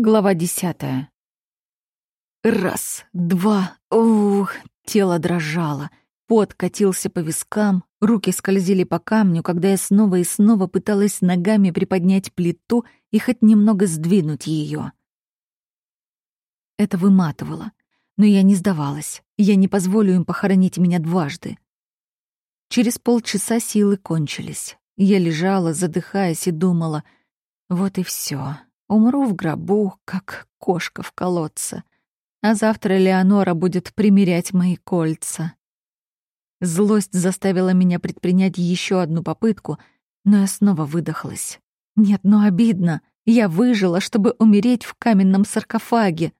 Глава десятая. Раз, два, ух, тело дрожало. Пот катился по вискам, руки скользили по камню, когда я снова и снова пыталась ногами приподнять плиту и хоть немного сдвинуть ее. Это выматывало, но я не сдавалась. Я не позволю им похоронить меня дважды. Через полчаса силы кончились. Я лежала, задыхаясь, и думала, вот и все. Умру в гробу, как кошка в колодце. А завтра Леонора будет примерять мои кольца. Злость заставила меня предпринять еще одну попытку, но я снова выдохлась. Нет, ну обидно. Я выжила, чтобы умереть в каменном саркофаге.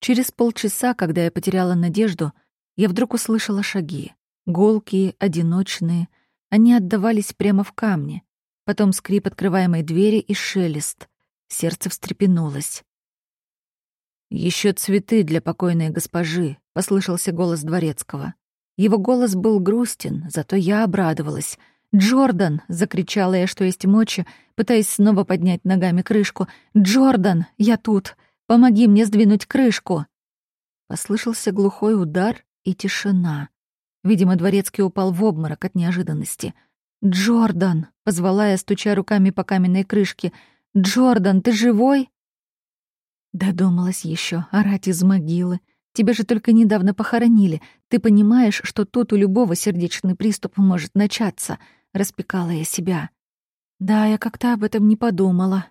Через полчаса, когда я потеряла надежду, я вдруг услышала шаги. Голкие, одиночные. Они отдавались прямо в камне. Потом скрип открываемой двери и шелест. Сердце встрепенулось. Еще цветы для покойной госпожи», — послышался голос дворецкого. Его голос был грустен, зато я обрадовалась. «Джордан!» — закричала я, что есть мочи, пытаясь снова поднять ногами крышку. «Джордан! Я тут! Помоги мне сдвинуть крышку!» Послышался глухой удар и тишина. Видимо, дворецкий упал в обморок от неожиданности. «Джордан!» — позвала я, стуча руками по каменной крышке — «Джордан, ты живой?» Додумалась еще орать из могилы. Тебя же только недавно похоронили. Ты понимаешь, что тут у любого сердечный приступ может начаться. Распекала я себя. Да, я как-то об этом не подумала.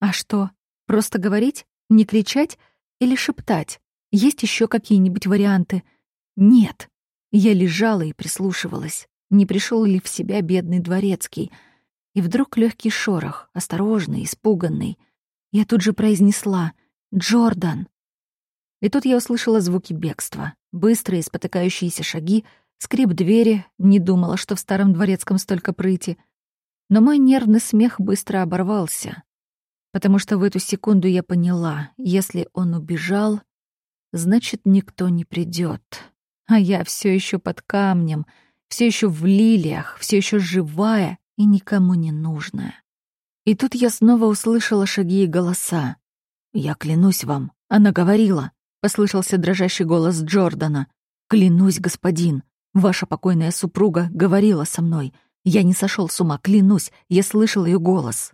А что, просто говорить? Не кричать? Или шептать? Есть еще какие-нибудь варианты? Нет. Я лежала и прислушивалась. Не пришел ли в себя бедный дворецкий — и вдруг легкий шорох, осторожный, испуганный. Я тут же произнесла «Джордан!». И тут я услышала звуки бегства, быстрые спотыкающиеся шаги, скрип двери, не думала, что в старом дворецком столько прыти. Но мой нервный смех быстро оборвался, потому что в эту секунду я поняла, если он убежал, значит, никто не придет. А я все еще под камнем, все еще в лилиях, все еще живая и никому не нужная. И тут я снова услышала шаги и голоса. «Я клянусь вам», — она говорила, — послышался дрожащий голос Джордана. «Клянусь, господин, ваша покойная супруга говорила со мной. Я не сошел с ума, клянусь, я слышал ее голос».